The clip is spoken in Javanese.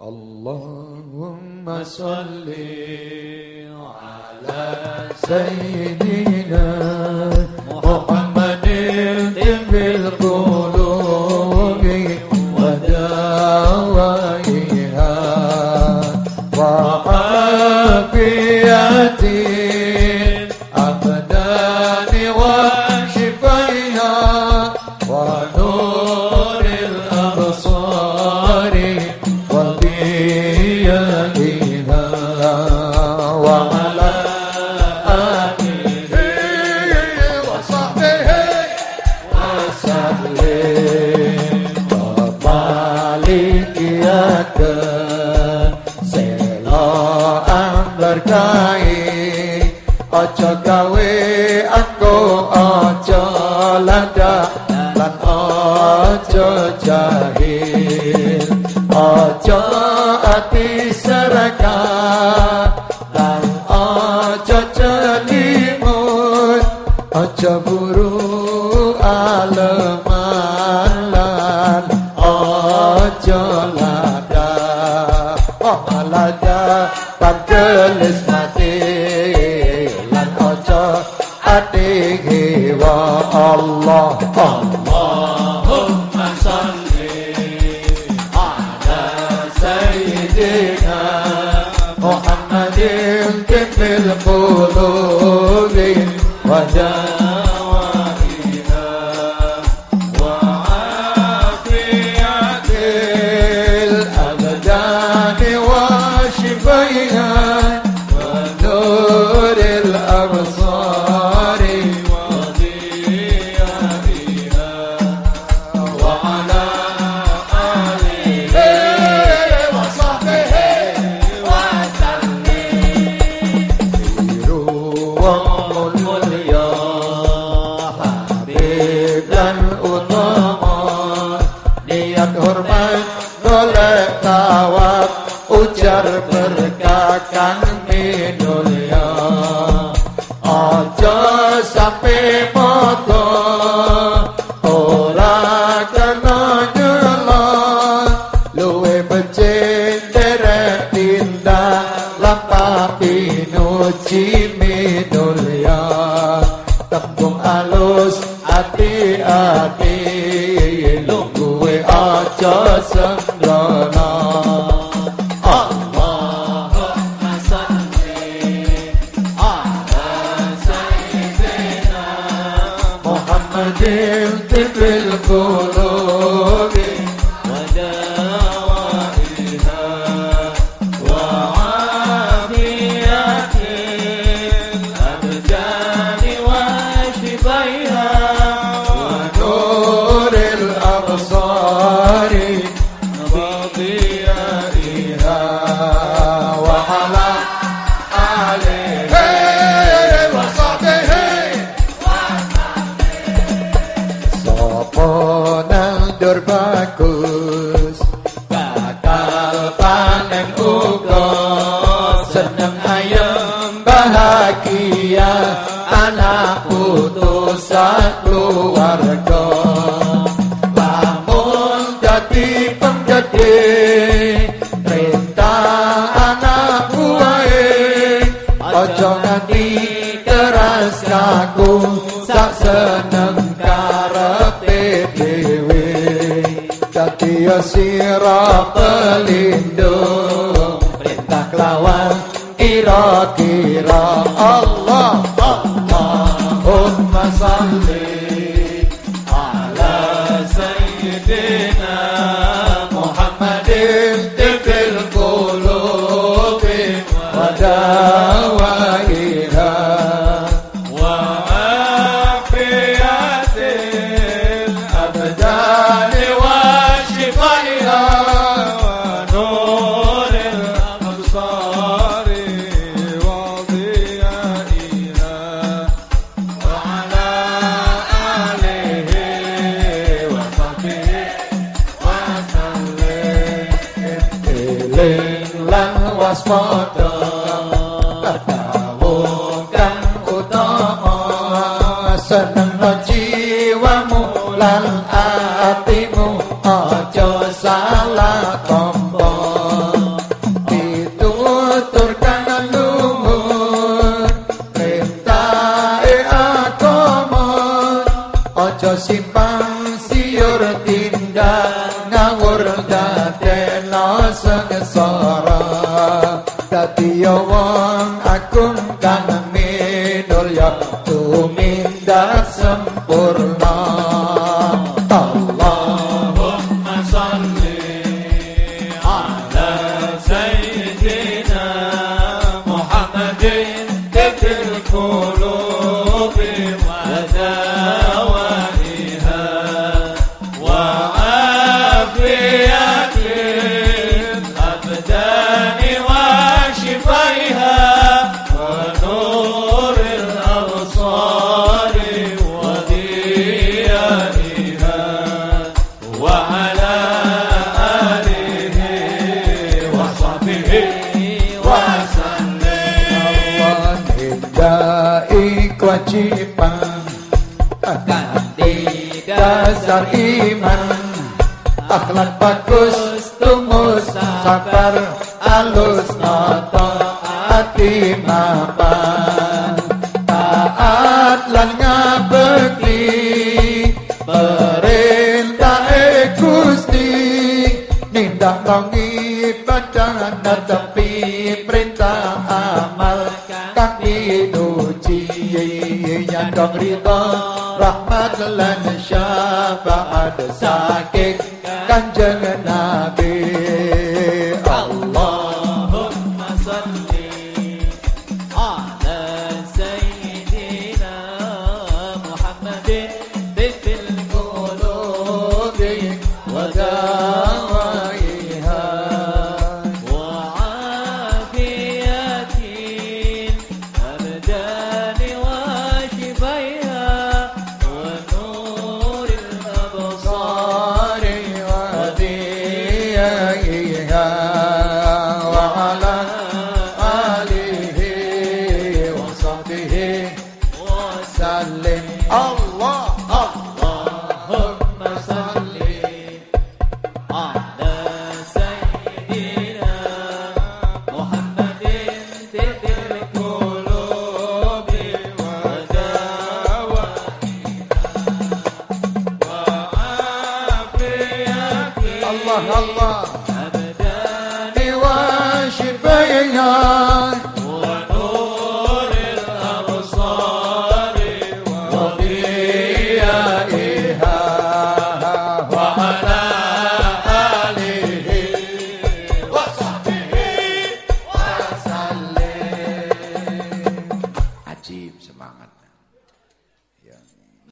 اللهم صل على سيدنا amberkai aja gawe aku aja landak lan aja jahil. Aja ati seraka lan aja celimut aja buru lada oh pantelis mati lan aja ati wa Allah. Allahumma salli ala sayyidina Muhammadin berkakang minulya Aja sampai moto Ora kena nyelon Luwe becik derek tindak Lampah pinuji minulya Tembung alus hati-hati Lungguwe aja sembrono قدمت في القلوب ودوائها وعافية الأبدان وشفيها ونور الأبصار وضيائها وحلا عليها bahagia Anak putus keluarga. Lamun jadi penggede Perintah anak buahe Ojo nganti keras kaku Sak seneng karepe dhewe. Dadi ya sira pelindung Perintah kelawan kira Allah. Mata tidak tumindak sempurna. kewajiban. Akan di dasar iman. Akhlak bagus tumbuh sabar alus noto hati mapan. yang rida rahmat lan syafaat sakit kanjeng nabi Allahumma salli ala sayyidina Muhammadin الله الله.